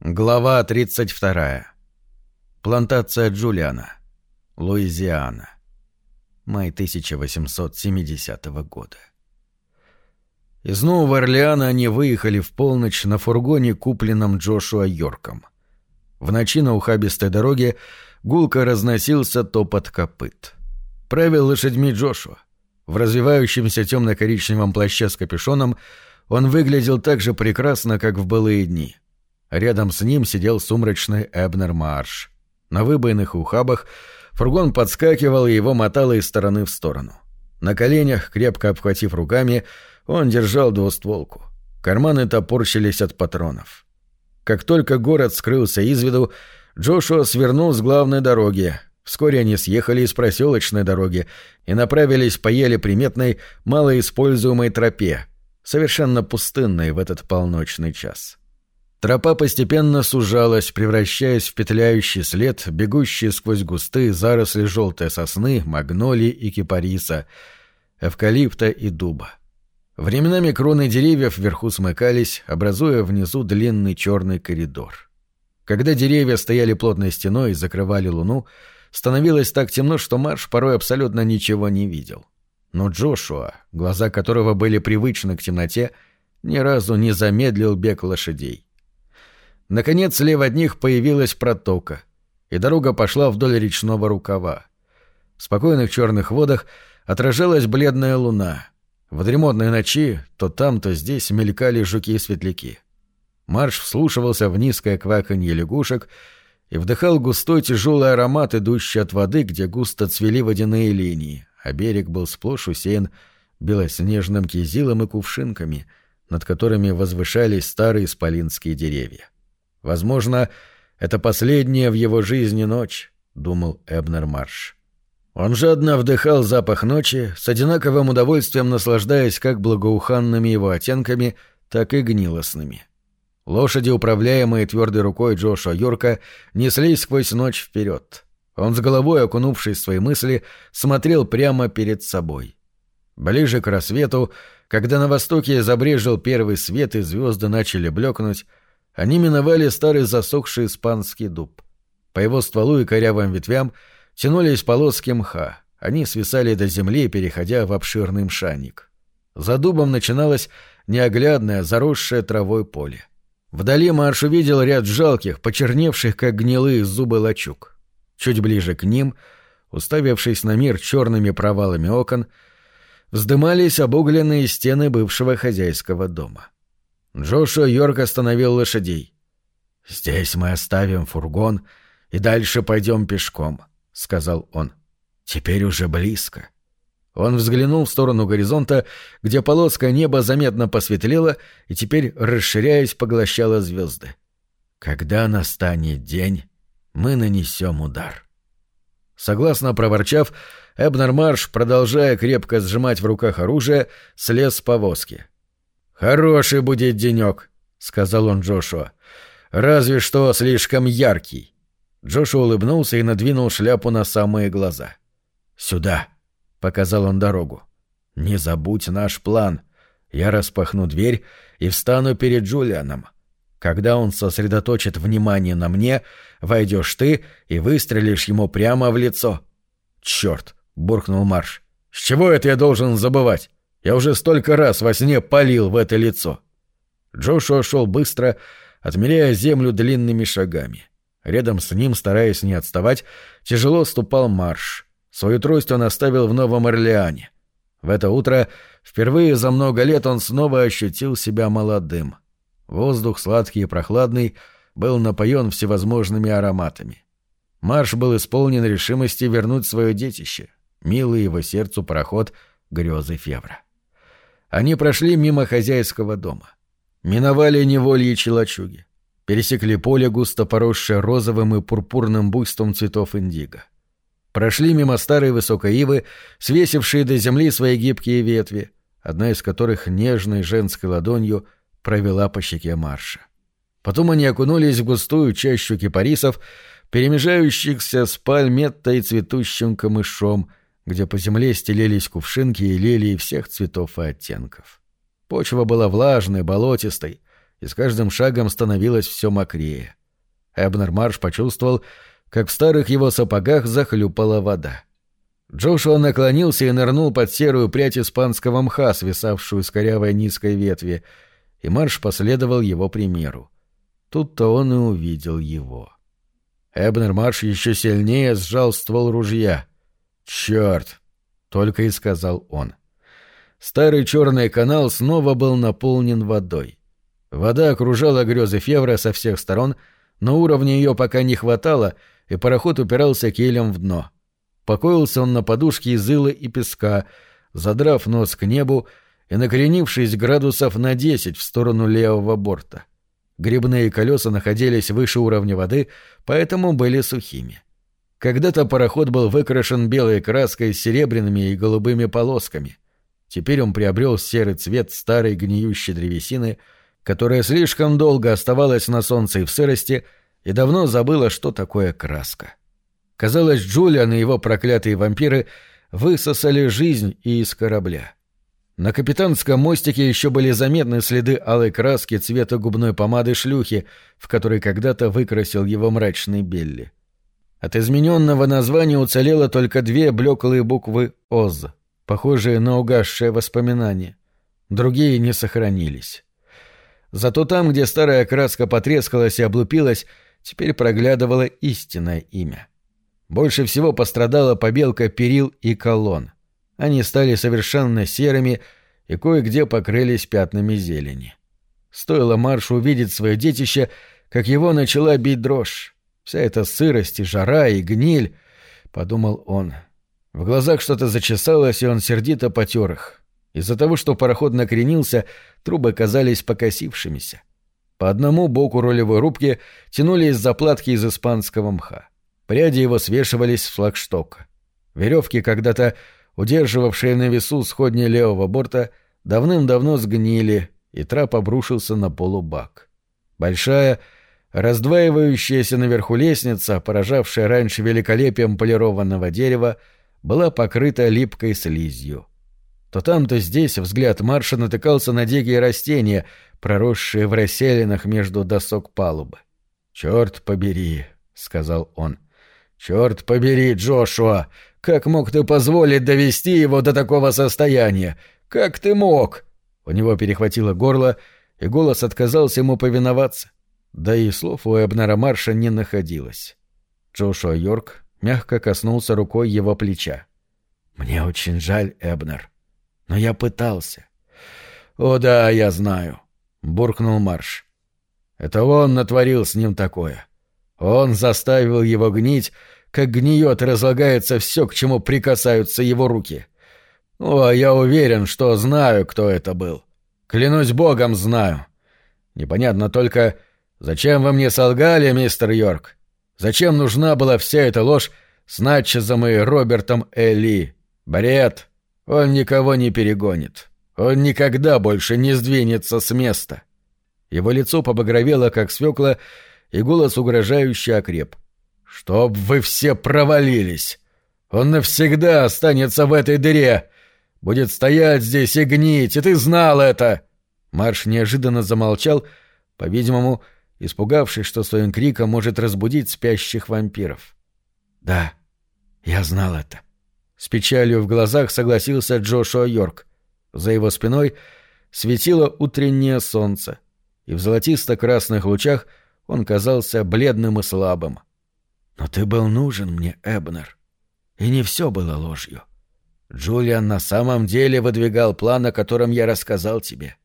Глава 32. Плантация Джулиана. Луизиана. Май 1870 года. Из Нового Орлеана они выехали в полночь на фургоне, купленном Джошуа Йорком. В ночи на ухабистой дороге гулко разносился топот копыт. Правил лошадьми Джошуа. В развивающемся темно-коричневом плаще с капюшоном он выглядел так же прекрасно, как в былые дни. Рядом с ним сидел сумрачный Эбнер Марш. На выбоенных ухабах фургон подскакивал и его мотало из стороны в сторону. На коленях, крепко обхватив руками, он держал двустволку. Карманы топорщились от патронов. Как только город скрылся из виду, Джошуа свернул с главной дороги. Вскоре они съехали из проселочной дороги и направились по еле приметной, малоиспользуемой тропе, совершенно пустынной в этот полночный час. Тропа постепенно сужалась, превращаясь в петляющий след, бегущий сквозь густые заросли желтой сосны, магнолии и кипариса, эвкалипта и дуба. Временами кроны деревьев вверху смыкались, образуя внизу длинный черный коридор. Когда деревья стояли плотной стеной и закрывали луну, становилось так темно, что Марш порой абсолютно ничего не видел. Но Джошуа, глаза которого были привычны к темноте, ни разу не замедлил бег лошадей. Наконец, слева от них появилась протока, и дорога пошла вдоль речного рукава. В спокойных черных водах отражалась бледная луна. В дремотной ночи то там, то здесь мелькали жуки и светляки. Марш вслушивался в низкое кваканье лягушек и вдыхал густой тяжелый аромат, идущий от воды, где густо цвели водяные линии, а берег был сплошь усеян белоснежным кизилом и кувшинками, над которыми возвышались старые исполинские деревья. Возможно, это последняя в его жизни ночь, думал Эбнер Марш. Он жадно вдыхал запах ночи, с одинаковым удовольствием наслаждаясь как благоуханными его оттенками, так и гнилостными. Лошади, управляемые твердой рукой Джошуа Йорка, неслись сквозь ночь вперед. Он с головой, окунувшись в свои мысли, смотрел прямо перед собой. Ближе к рассвету, когда на востоке забрежил первый свет и звезды начали блекнуть, они миновали старый засохший испанский дуб. По его стволу и корявым ветвям тянулись полоски мха. Они свисали до земли, переходя в обширный мшаник. За дубом начиналось неоглядное, заросшее травой поле. Вдали Марш увидел ряд жалких, почерневших, как гнилые зубы лачуг. Чуть ближе к ним, уставившись на мир черными провалами окон, вздымались обугленные стены бывшего хозяйского дома. — Джошуа Йорк остановил лошадей. «Здесь мы оставим фургон и дальше пойдем пешком», — сказал он. «Теперь уже близко». Он взглянул в сторону горизонта, где полоска неба заметно посветлела и теперь, расширяясь, поглощала звезды. «Когда настанет день, мы нанесем удар». Согласно проворчав, Эбнер Марш, продолжая крепко сжимать в руках оружие, слез с повозки. «Хороший будет денек», — сказал он Джошуа. «Разве что слишком яркий». Джошуа улыбнулся и надвинул шляпу на самые глаза. «Сюда», — показал он дорогу. «Не забудь наш план. Я распахну дверь и встану перед Джулианом. Когда он сосредоточит внимание на мне, войдешь ты и выстрелишь ему прямо в лицо». «Черт!» — буркнул Марш. «С чего это я должен забывать? Я уже столько раз во сне палил в это лицо. Джошуа шел быстро, отмеряя землю длинными шагами. Рядом с ним, стараясь не отставать, тяжело ступал марш. Свою трость он оставил в Новом Орлеане. В это утро, впервые за много лет, он снова ощутил себя молодым. Воздух, сладкий и прохладный, был напоен всевозможными ароматами. Марш был исполнен решимости вернуть свое детище, милый его сердцу пароход грезы Февра. Они прошли мимо хозяйского дома. Миновали невольичьи лачуги. Пересекли поле, густо поросшее розовым и пурпурным буйством цветов индиго. Прошли мимо старой высокой ивы, свесившей до земли свои гибкие ветви, одна из которых нежной женской ладонью провела по щеке Марша. Потом они окунулись в густую чащу кипарисов, перемежающихся с пальметтой цветущим камышом — где по земле стелились кувшинки и лилии всех цветов и оттенков. Почва была влажной, болотистой, и с каждым шагом становилось все мокрее. Эбнер Марш почувствовал, как в старых его сапогах захлюпала вода. Джошуа наклонился и нырнул под серую прядь испанского мха, свисавшую с корявой низкой ветви, и Марш последовал его примеру. Тут-то он и увидел его. Эбнер Марш еще сильнее сжал ствол ружья. «Черт!» — только и сказал он. Старый черный канал снова был наполнен водой. Вода окружала грезы Февра со всех сторон, но уровня ее пока не хватало, и пароход упирался килем в дно. Покоился он на подушке из ила и песка, задрав нос к небу и накренившись градусов на десять в сторону левого борта. Грибные колеса находились выше уровня воды, поэтому были сухими. Когда-то пароход был выкрашен белой краской с серебряными и голубыми полосками. Теперь он приобрел серый цвет старой гниющей древесины, которая слишком долго оставалась на солнце и в сырости и давно забыла, что такое краска. Казалось, Джулиан и его проклятые вампиры высосали жизнь из корабля. На капитанском мостике еще были заметны следы алой краски цвета губной помады шлюхи, в которой когда-то выкрасил его мрачный Белли. От измененного названия уцелело только две блеклые буквы «ОЗ», похожие на угасшее воспоминание. Другие не сохранились. Зато там, где старая краска потрескалась и облупилась, теперь проглядывало истинное имя. Больше всего пострадала побелка перил и колонн. Они стали совершенно серыми и кое-где покрылись пятнами зелени. Стоило Маршу увидеть свое детище, как его начала бить дрожь. Вся эта сырость и жара и гниль, — подумал он. В глазах что-то зачесалось, и он сердито потер их. Из-за того, что пароход накренился, трубы казались покосившимися. По одному боку рулевой рубки тянулись заплатки из испанского мха. Пряди его свешивались с флагштока. Веревки, когда-то удерживавшие на весу сходни левого борта, давным-давно сгнили, и трап обрушился на полубак. Большая, раздваивающаяся наверху лестница, поражавшая раньше великолепием полированного дерева, была покрыта липкой слизью. То там, то здесь взгляд Марша натыкался на дикие растения, проросшие в расселинах между досок палубы. «Черт побери», — сказал он. «Черт побери, Джошуа! Как мог ты позволить довести его до такого состояния? Как ты мог?» У него перехватило горло, и голос отказался ему повиноваться. Да и слов у Эбнера Марша не находилось. Джошуа Йорк мягко коснулся рукой его плеча. «Мне очень жаль, Эбнер, но я пытался». «О да, я знаю», — буркнул Марш. «Это он натворил с ним такое. Он заставил его гнить, как гниет и разлагается все, к чему прикасаются его руки. О, я уверен, что знаю, кто это был. Клянусь богом, знаю. Непонятно только, зачем вы мне солгали, мистер Йорк? Зачем нужна была вся эта ложь с Натчезом и Робертом Элли? Бред. Он никого не перегонит. Он никогда больше не сдвинется с места. Его лицо побагровело, как свекла, и голос угрожающе окреп. «Чтоб вы все провалились! Он навсегда останется в этой дыре! Будет стоять здесь и гнить, и ты знал это!» Марш неожиданно замолчал, по-видимому, испугавшись, что своим криком может разбудить спящих вампиров. «Да, я знал это». С печалью в глазах согласился Джошуа Йорк. За его спиной светило утреннее солнце, и в золотисто-красных лучах — он казался бледным и слабым. «Но ты был нужен мне, Эбнер. И не все было ложью. Джулиан на самом деле выдвигал план, о котором я рассказал тебе.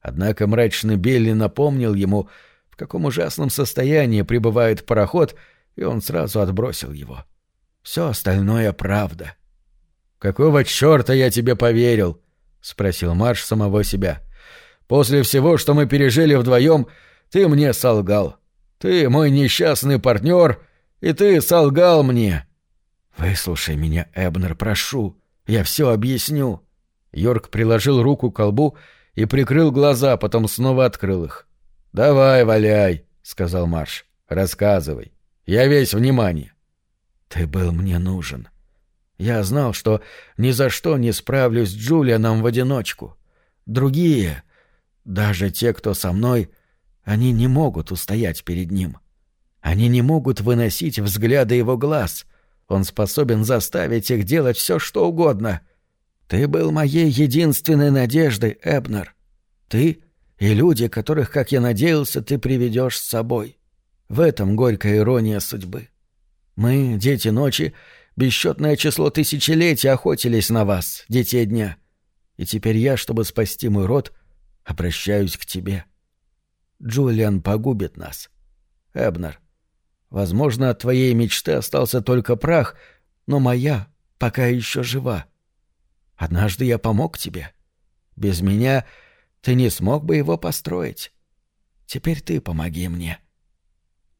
Однако мрачный Билли напомнил ему, в каком ужасном состоянии пребывает пароход, и он сразу отбросил его. Все остальное правда». «Какого черта я тебе поверил?» — спросил Марш самого себя. «После всего, что мы пережили вдвоем, ты мне солгал. Ты мой несчастный партнер, и ты солгал мне. Выслушай меня, Эбнер, прошу. Я все объясню. Йорк приложил руку к колбу и прикрыл глаза, потом снова открыл их. Давай, валяй, сказал Марш. Рассказывай. Я весь внимание. Ты был мне нужен. Я знал, что ни за что не справлюсь с Джулианом в одиночку. Другие, даже те, кто со мной, Они не могут устоять перед ним. Они не могут выносить взгляда его глаз. Он способен заставить их делать все, что угодно. Ты был моей единственной надеждой, Эбнер. Ты и люди, которых, как я надеялся, ты приведешь с собой. В этом горькая ирония судьбы. Мы, дети ночи, бесчетное число тысячелетий охотились на вас, детей дня. И теперь я, чтобы спасти мой род, обращаюсь к тебе. Джулиан погубит нас. Эбнер, возможно, от твоей мечты остался только прах, но моя пока еще жива. Однажды я помог тебе. Без меня ты не смог бы его построить. Теперь ты помоги мне.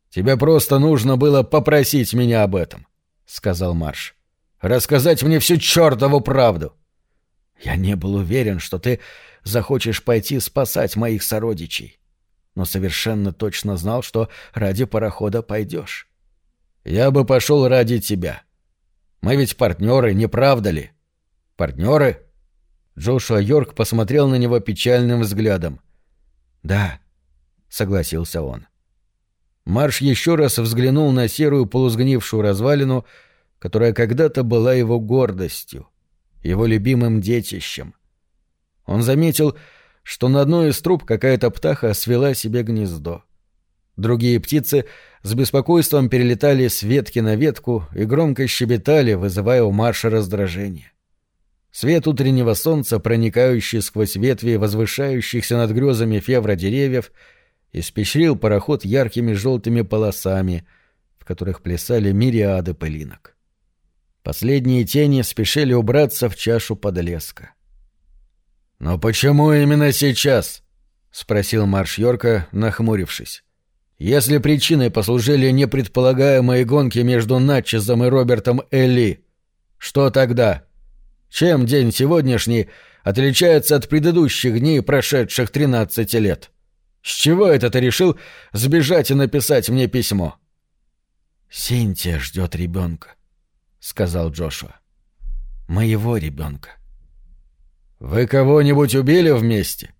Тебе просто нужно было попросить меня об этом, сказал Марш. Рассказать мне всю чертову правду. Я не был уверен, что ты захочешь пойти спасать моих сородичей, но совершенно точно знал, что ради парохода пойдешь. Я бы пошел ради тебя. Мы ведь партнеры, не правда ли? Партнеры? Джошуа Йорк посмотрел на него печальным взглядом. «Да», — согласился он. Марш еще раз взглянул на серую полузгнившую развалину, которая когда-то была его гордостью, его любимым детищем. Он заметил, что на одной из труб какая-то птаха свела себе гнездо. Другие птицы с беспокойством перелетали с ветки на ветку и громко щебетали, вызывая у Марша раздражение. Свет утреннего солнца, проникающий сквозь ветви возвышающихся над грезами февра деревьев, испещрил пароход яркими желтыми полосами, в которых плясали мириады пылинок. Последние тени спешили убраться в чашу подлеска. «Но почему именно сейчас?» — спросил Марш Йорка, нахмурившись. «Если причиной послужили непредполагаемые гонки между Натчезом и Робертом Элли, что тогда?» Чем день сегодняшний отличается от предыдущих дней, прошедших 13 лет? С чего это ты решил сбежать и написать мне письмо? Синтия ждет ребенка, сказал Джошуа. Моего ребенка. Вы кого-нибудь убили вместе?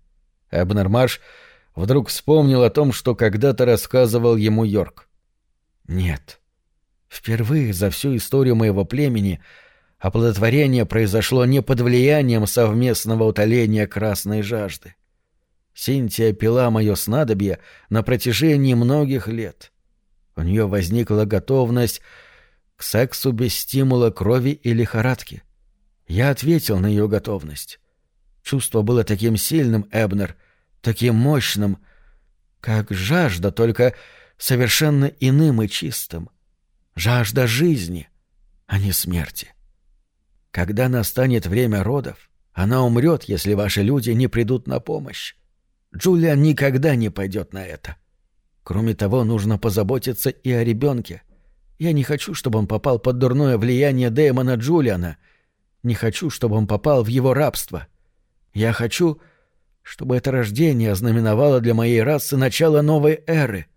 Эбнер Марш вдруг вспомнил о том, что когда-то рассказывал ему Йорк. Нет. Впервые за всю историю моего племени — оплодотворение произошло не под влиянием совместного утоления красной жажды. Синтия пила мое снадобье на протяжении многих лет. У нее возникла готовность к сексу без стимула крови и лихорадки. Я ответил на ее готовность. Чувство было таким сильным, Эбнер, таким мощным, как жажда, только совершенно иным и чистым. Жажда жизни, а не смерти. Когда настанет время родов, она умрет, если ваши люди не придут на помощь. Джулиан никогда не пойдет на это. Кроме того, нужно позаботиться и о ребенке. Я не хочу, чтобы он попал под дурное влияние Дэймона Джулиана. Не хочу, чтобы он попал в его рабство. Я хочу, чтобы это рождение ознаменовало для моей расы начало новой эры.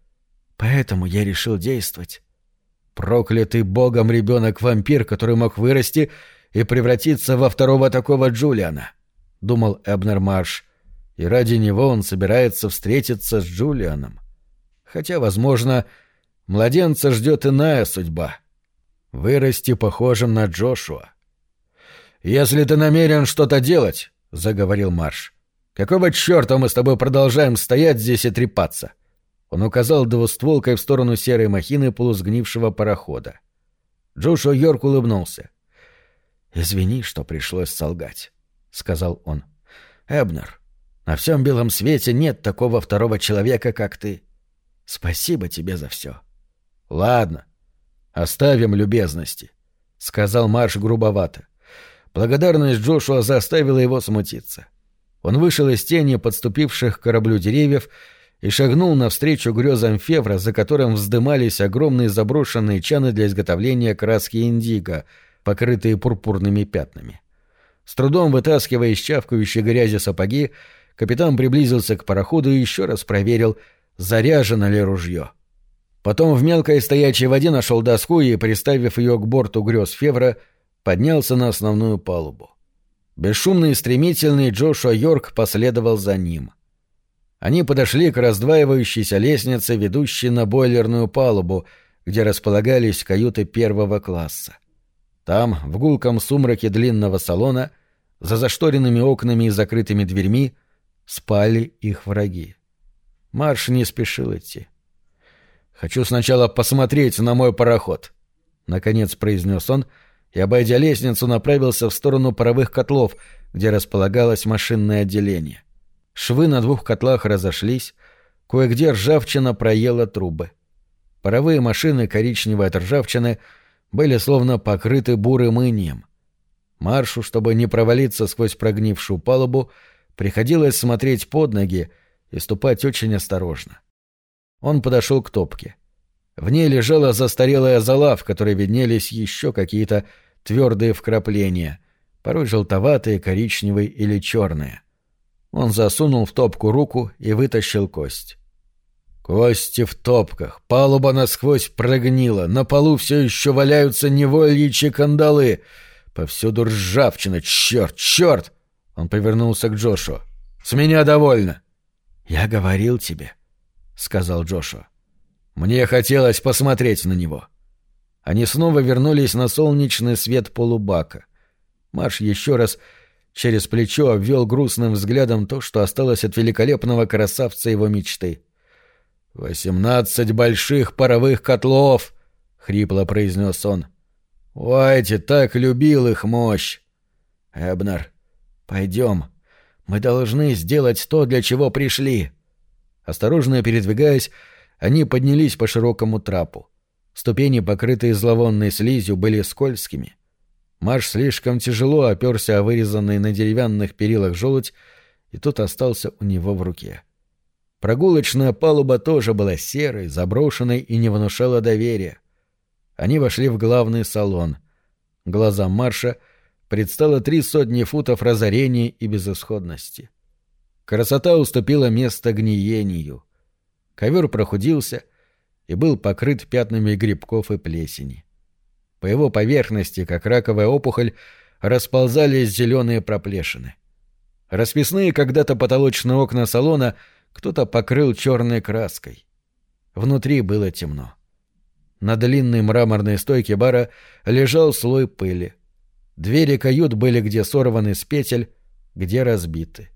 Поэтому я решил действовать. Проклятый богом ребенок-вампир, который мог вырасти и превратиться во второго такого Джулиана, — думал Эбнер Марш, и ради него он собирается встретиться с Джулианом. Хотя, возможно, младенца ждет иная судьба — вырасти похожим на Джошуа. «Если ты намерен что-то делать, — заговорил Марш, — какого черта мы с тобой продолжаем стоять здесь и трепаться?» Он указал двустволкой в сторону серой махины полусгнившего парохода. Джошуа Йорк улыбнулся. — «Извини, что пришлось солгать», — сказал он. «Эбнер, на всем белом свете нет такого второго человека, как ты. Спасибо тебе за все». «Ладно, оставим любезности», — сказал Марш грубовато. Благодарность Джошуа заставила его смутиться. Он вышел из тени подступивших к кораблю деревьев и шагнул навстречу грезам Февра, за которым вздымались огромные заброшенные чаны для изготовления краски индиго — покрытые пурпурными пятнами. С трудом вытаскивая из чавкающей грязи сапоги, капитан приблизился к пароходу и еще раз проверил, заряжено ли ружье. Потом в мелкой стоячей воде нашел доску и, приставив ее к борту грез Февра, поднялся на основную палубу. Бесшумный и стремительный Джошуа Йорк последовал за ним. Они подошли к раздваивающейся лестнице, ведущей на бойлерную палубу, где располагались каюты первого класса. Там, в гулком сумраке длинного салона, за зашторенными окнами и закрытыми дверьми, спали их враги. Марш не спешил идти. «Хочу сначала посмотреть на мой пароход», — наконец произнес он, и, обойдя лестницу, направился в сторону паровых котлов, где располагалось машинное отделение. Швы на двух котлах разошлись, кое-где ржавчина проела трубы. Паровые машины коричневой от ржавчины были словно покрыты бурым инием. Маршу, чтобы не провалиться сквозь прогнившую палубу, приходилось смотреть под ноги и ступать очень осторожно. Он подошел к топке. В ней лежала застарелая зола, в которой виднелись еще какие-то твердые вкрапления, порой желтоватые, коричневые или черные. Он засунул в топку руку и вытащил кость. Кости в топках, палуба насквозь прогнила, на полу все еще валяются невольичьи кандалы. Повсюду ржавчина, черт, черт! Он повернулся к Джошу. «С меня довольно!» «Я говорил тебе», — сказал Джошу. Мне хотелось посмотреть на него. Они снова вернулись на солнечный свет полубака. Маш еще раз через плечо обвел грустным взглядом то, что осталось от великолепного красавца его мечты. «Восемнадцать больших паровых котлов!» — хрипло произнес он. «Уайти так любил их мощь!» «Эбнер, пойдем. Мы должны сделать то, для чего пришли». Осторожно передвигаясь, они поднялись по широкому трапу. Ступени, покрытые зловонной слизью, были скользкими. Марш слишком тяжело оперся о вырезанный на деревянных перилах желудь, и тот остался у него в руке. Прогулочная палуба тоже была серой, заброшенной и не внушала доверия. Они вошли в главный салон. Глазам Марша предстало три сотни футов разорения и безысходности. Красота уступила место гниению. Ковер прохудился и был покрыт пятнами грибков и плесени. По его поверхности, как раковая опухоль, расползались зеленые проплешины. Расписные когда-то потолочные окна салона кто-то покрыл черной краской. Внутри было темно. На длинной мраморной стойке бара лежал слой пыли. Двери кают были где сорваны с петель, где разбиты.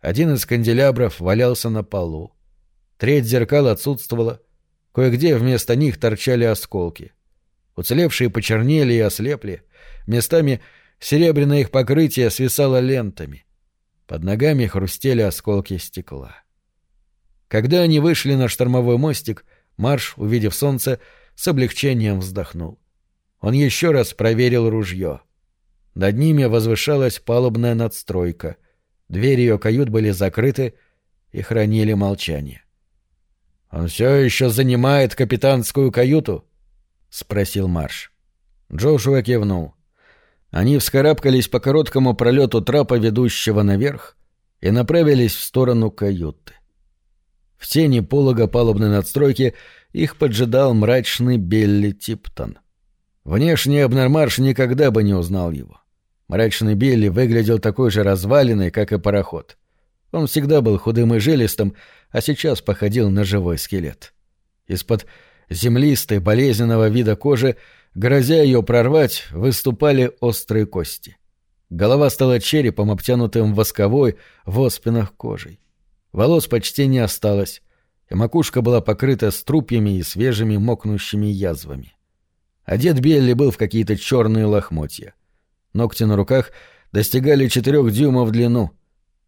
Один из канделябров валялся на полу. Треть зеркал отсутствовала. Кое-где вместо них торчали осколки. Уцелевшие почернели и ослепли. Местами серебряное их покрытие свисало лентами. Под ногами хрустели осколки стекла. Когда они вышли на штормовой мостик, Марш, увидев солнце, с облегчением вздохнул. Он еще раз проверил ружье. Над ними возвышалась палубная надстройка. Двери ее кают были закрыты и хранили молчание. «Он все еще занимает капитанскую каюту?» — спросил Марш. Джошуа кивнул. Они вскарабкались по короткому пролету трапа, ведущего наверх, и направились в сторону каюты. В тени полога палубной надстройки их поджидал мрачный Белли Типтон. Внешне Абнормарш никогда бы не узнал его. Мрачный Белли выглядел такой же разваленный, как и пароход. Он всегда был худым и жилистым, а сейчас походил на живой скелет. Из-под землистой, болезненного вида кожи, грозя ее прорвать, выступали острые кости. Голова стала черепом, обтянутым восковой в оспинах кожей. Волос почти не осталось, и макушка была покрыта струпьями и свежими мокнущими язвами. Одет Белли был в какие-то черные лохмотья. Ногти на руках достигали четырех дюймов в длину.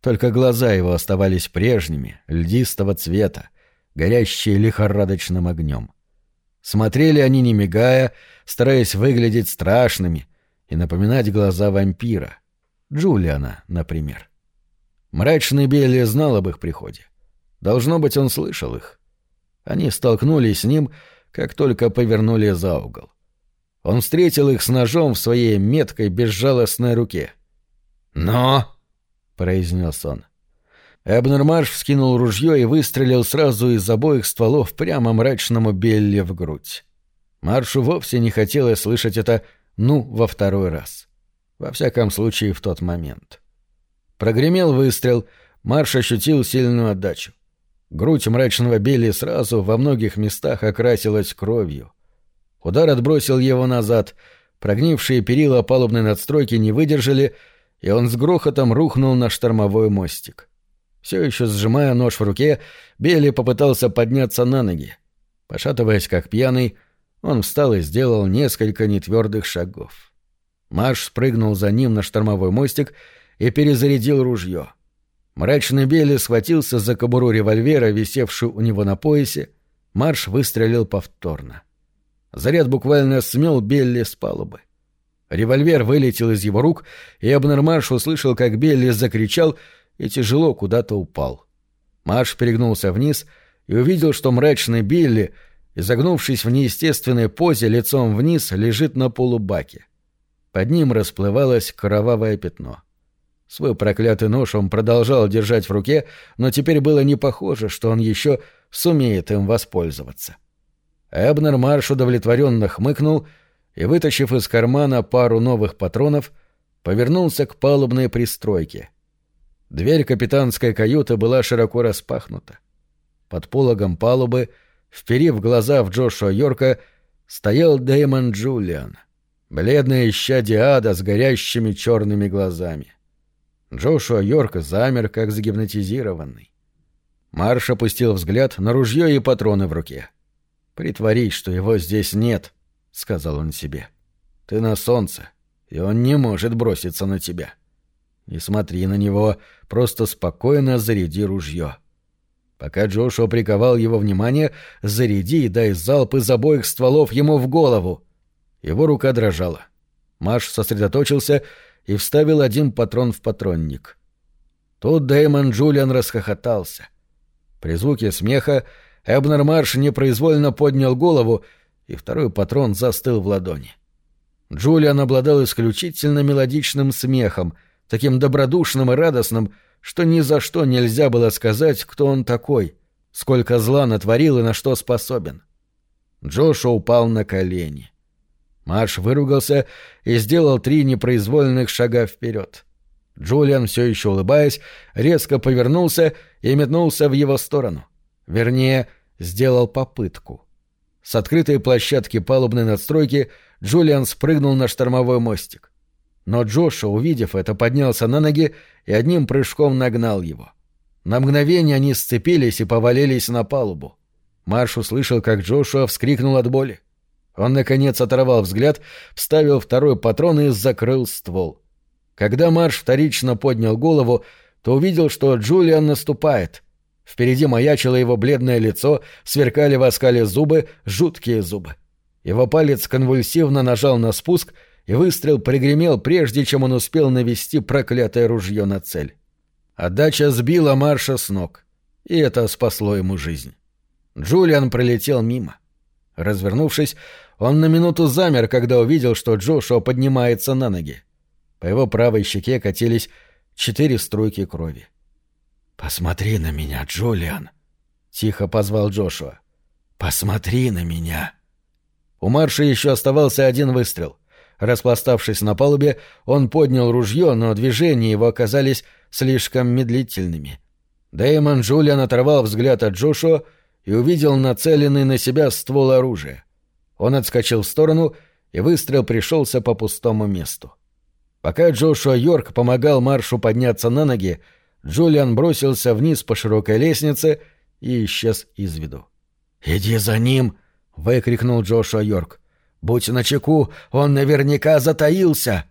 Только глаза его оставались прежними, льдистого цвета, горящие лихорадочным огнем. Смотрели они не мигая, стараясь выглядеть страшными и напоминать глаза вампира. Джулиана, например. Мрачный Белли знал об их приходе. Должно быть, он слышал их. Они столкнулись с ним, как только повернули за угол. Он встретил их с ножом в своей меткой безжалостной руке. «Но!» — произнес он. Эбнер вскинул ружье и выстрелил сразу из обоих стволов прямо мрачному Белли в грудь. Маршу вовсе не хотелось слышать это «ну» во второй раз. Во всяком случае, в тот момент. Прогремел выстрел, Марш ощутил сильную отдачу. Грудь мрачного Билли сразу во многих местах окрасилась кровью. Удар отбросил его назад, прогнившие перила палубной надстройки не выдержали, и он с грохотом рухнул на штормовой мостик. Все еще сжимая нож в руке, Билли попытался подняться на ноги. Пошатываясь как пьяный, он встал и сделал несколько нетвердых шагов. Марш спрыгнул за ним на штормовой мостик и перезарядил ружье. Мрачный Билли схватился за кобуру револьвера, висевшую у него на поясе. Марш выстрелил повторно. Заряд буквально смел Билли с палубы. Револьвер вылетел из его рук, и Абнер Марш услышал, как Билли закричал и тяжело куда-то упал. Марш перегнулся вниз и увидел, что мрачный Билли, изогнувшись в неестественной позе лицом вниз, лежит на полубаке. Под ним расплывалось кровавое пятно. Свой проклятый нож он продолжал держать в руке, но теперь было не похоже, что он еще сумеет им воспользоваться. Эбнер Марш удовлетворенно хмыкнул и, вытащив из кармана пару новых патронов, повернулся к палубной пристройке. Дверь капитанской каюты была широко распахнута. Под пологом палубы, вперив глаза в Джошуа Йорка, стоял Дэймон Джулиан — бледное исчадие ада с горящими черными глазами. Джошуа Йорк замер, как загипнотизированный. Марш опустил взгляд на ружье и патроны в руке. «Притворись, что его здесь нет», — сказал он себе. «Ты на солнце, и он не может броситься на тебя. Не смотри на него, просто спокойно заряди ружье». Пока Джошуа приковал его внимание, заряди и дай залп из обоих стволов ему в голову. Его рука дрожала. Маш сосредоточился и вставил один патрон в патронник. Тут Дэймон Джулиан расхохотался. При звуке смеха Эбнер Марш непроизвольно поднял голову, и второй патрон застыл в ладони. Джулиан обладал исключительно мелодичным смехом, таким добродушным и радостным, что ни за что нельзя было сказать, кто он такой, сколько зла натворил и на что способен. Джоша упал на колени. Марш выругался и сделал три непроизвольных шага вперед. Джулиан, все еще улыбаясь, резко повернулся и метнулся в его сторону. Вернее, сделал попытку. С открытой площадки палубной надстройки Джулиан спрыгнул на штормовой мостик. Но Джоша, увидев это, поднялся на ноги и одним прыжком нагнал его. На мгновение они сцепились и повалились на палубу. Марш услышал, как Джошуа вскрикнул от боли. Он, наконец, оторвал взгляд, вставил второй патрон и закрыл ствол. Когда Марш вторично поднял голову, то увидел, что Джулиан наступает. Впереди маячило его бледное лицо, сверкали в оскале зубы, жуткие зубы. Его палец конвульсивно нажал на спуск, и выстрел пригремел, прежде чем он успел навести проклятое ружье на цель. Отдача сбила Марша с ног, и это спасло ему жизнь. Джулиан пролетел мимо. Развернувшись, он на минуту замер, когда увидел, что Джошуа поднимается на ноги. По его правой щеке катились четыре струйки крови. «Посмотри на меня, Джулиан!» — тихо позвал Джошуа. «Посмотри на меня!» У Марша еще оставался один выстрел. Распластавшись на палубе, он поднял ружье, но движения его оказались слишком медлительными. Дэймон Джулиан оторвал взгляд от Джошуа и увидел нацеленный на себя ствол оружия. Он отскочил в сторону, и выстрел пришелся по пустому месту. Пока Джошуа Йорк помогал Маршу подняться на ноги, Джулиан бросился вниз по широкой лестнице и исчез из виду. «Иди за ним!» — выкрикнул Джошуа Йорк. «Будь начеку, он наверняка затаился!»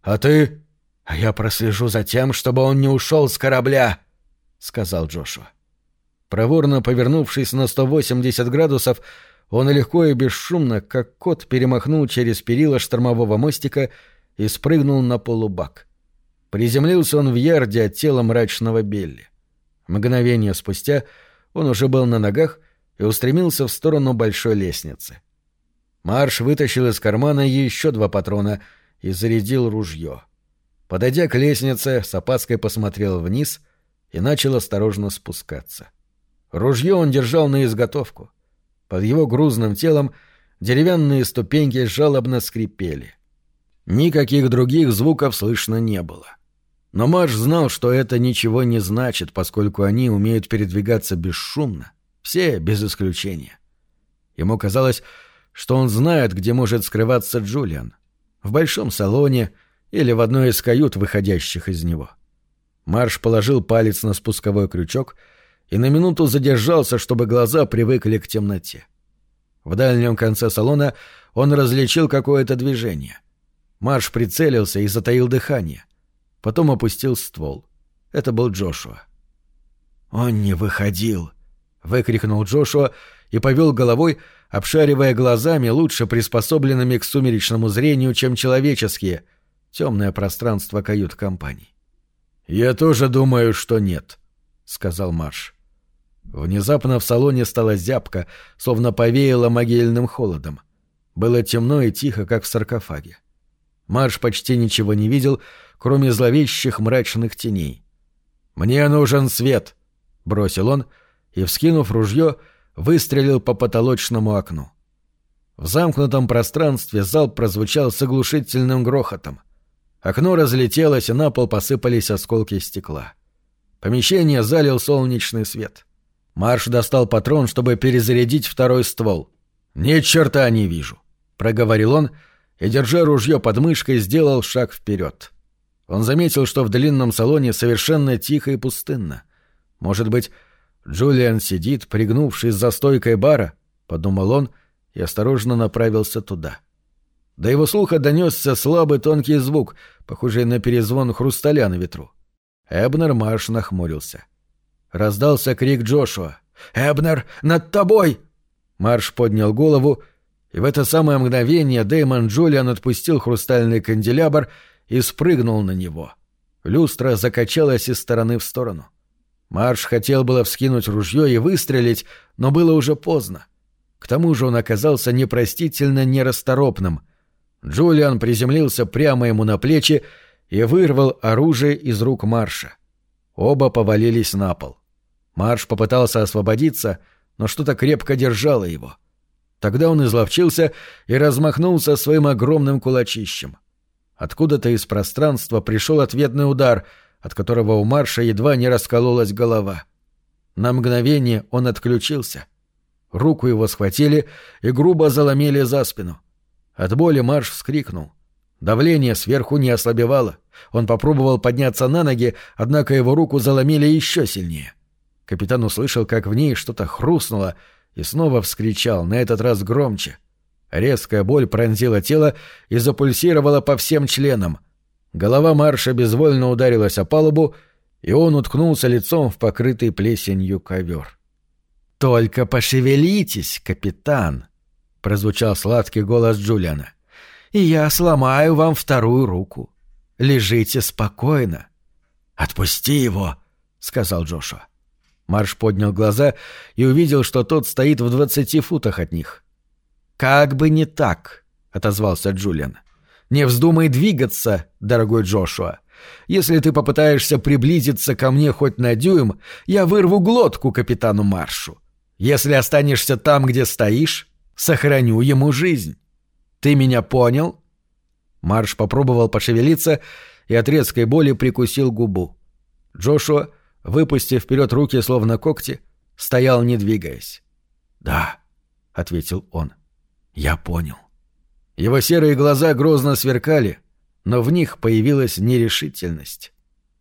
«А ты?» «А я прослежу за тем, чтобы он не ушел с корабля!» — сказал Джошуа. Проворно повернувшись на 180 градусов, он легко и бесшумно, как кот, перемахнул через перила штормового мостика и спрыгнул на полубак. Приземлился он в ярде от тела мрачного Белли. Мгновение спустя он уже был на ногах и устремился в сторону большой лестницы. Марш вытащил из кармана еще два патрона и зарядил ружье. Подойдя к лестнице, с опаской посмотрел вниз и начал осторожно спускаться. — Ружье он держал на изготовку. Под его грузным телом деревянные ступеньки жалобно скрипели. Никаких других звуков слышно не было. Но Марш знал, что это ничего не значит, поскольку они умеют передвигаться бесшумно, все без исключения. Ему казалось, что он знает, где может скрываться Джулиан. В большом салоне или в одной из кают, выходящих из него. Марш положил палец на спусковой крючок и на минуту задержался, чтобы глаза привыкли к темноте. В дальнем конце салона он различил какое-то движение. Марш прицелился и затаил дыхание. Потом опустил ствол. Это был Джошуа. «Он не выходил!» — выкрикнул Джошуа и повел головой, обшаривая глазами, лучше приспособленными к сумеречному зрению, чем человеческие, темное пространство кают-компаний. «Я тоже думаю, что нет», — сказал Марш. Внезапно в салоне стала зябко, словно повеяло могильным холодом. Было темно и тихо, как в саркофаге. Марш почти ничего не видел, кроме зловещих мрачных теней. «Мне нужен свет!» — бросил он и, вскинув ружье, выстрелил по потолочному окну. В замкнутом пространстве залп прозвучал с оглушительным грохотом. Окно разлетелось, и на пол посыпались осколки стекла. Помещение залил солнечный свет. Марш достал патрон, чтобы перезарядить второй ствол. «Ни черта не вижу», — проговорил он, и, держа ружье под мышкой, сделал шаг вперед. Он заметил, что в длинном салоне совершенно тихо и пустынно. Может быть, Джулиан сидит, пригнувшись за стойкой бара, — подумал он и осторожно направился туда. До его слуха донесся слабый тонкий звук, похожий на перезвон хрусталя на ветру. Эбнер Марш нахмурился. Раздался крик Джошуа. «Эбнер, над тобой!» Марш поднял голову, и в это самое мгновение Дэймон Джулиан отпустил хрустальный канделябр и спрыгнул на него. Люстра закачалась из стороны в сторону. Марш хотел было вскинуть ружье и выстрелить, но было уже поздно. К тому же он оказался непростительно нерасторопным. Джулиан приземлился прямо ему на плечи и вырвал оружие из рук Марша. Оба повалились на пол. Марш попытался освободиться, но что-то крепко держало его. Тогда он изловчился и размахнулся своим огромным кулачищем. Откуда-то из пространства пришел ответный удар — от которого у Марша едва не раскололась голова. На мгновение он отключился. Руку его схватили и грубо заломили за спину. От боли Марш вскрикнул. Давление сверху не ослабевало. Он попробовал подняться на ноги, однако его руку заломили еще сильнее. Капитан услышал, как в ней что-то хрустнуло, и снова вскричал, на этот раз громче. Резкая боль пронзила тело и запульсировала по всем членам — Голова Марша безвольно ударилась о палубу, и он уткнулся лицом в покрытый плесенью ковер. «Только пошевелитесь, капитан!» — прозвучал сладкий голос Джулиана. «И я сломаю вам вторую руку. Лежите спокойно». «Отпусти его!» — сказал Джошуа. Марш поднял глаза и увидел, что тот стоит в двадцати футах от них. «Как бы не так!» — отозвался Джулиан. — не вздумай двигаться, дорогой Джошуа. Если ты попытаешься приблизиться ко мне хоть на дюйм, я вырву глотку капитану Маршу. Если останешься там, где стоишь, сохраню ему жизнь. Ты меня понял?» Марш попробовал пошевелиться и от резкой боли прикусил губу. Джошуа, выпустив вперед руки, словно когти, стоял, не двигаясь. «Да», — ответил он, — «я понял». Его серые глаза грозно сверкали, но в них появилась нерешительность.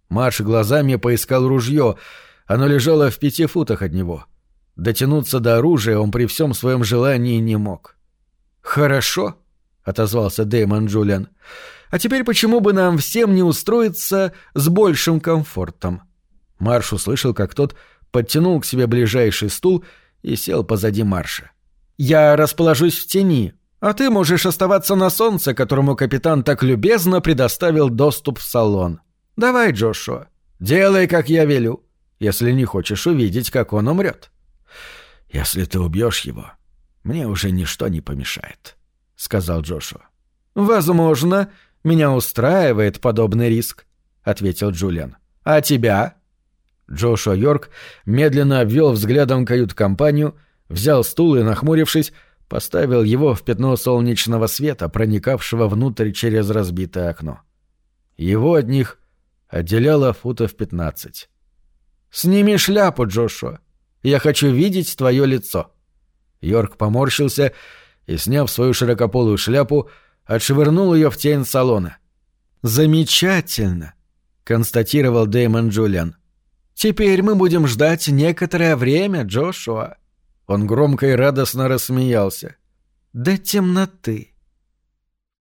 Марш глазами поискал ружье, оно лежало в пяти футах от него. Дотянуться до оружия он при всем своем желании не мог. «Хорошо», — отозвался Дэймон Джулиан. «А теперь почему бы нам всем не устроиться с большим комфортом?» Марш услышал, как тот подтянул к себе ближайший стул и сел позади Марша. «Я расположусь в тени», а ты можешь оставаться на солнце, которому капитан так любезно предоставил доступ в салон. Давай, Джошуа, делай, как я велю, если не хочешь увидеть, как он умрет. Если ты убьешь его, мне уже ничто не помешает, — сказал Джошуа. Возможно, меня устраивает подобный риск, — ответил Джулиан. А тебя? Джошуа Йорк медленно обвел взглядом кают-компанию, взял стул и, нахмурившись, поставил его в пятно солнечного света, проникавшего внутрь через разбитое окно. Его от них отделяло футов пятнадцать. «Сними шляпу, Джошуа. Я хочу видеть твое лицо». Йорк поморщился и, сняв свою широкополую шляпу, отшвырнул ее в тень салона. «Замечательно», — констатировал Дэймон Джулиан. «Теперь мы будем ждать некоторое время, Джошуа». Он громко и радостно рассмеялся. «До темноты».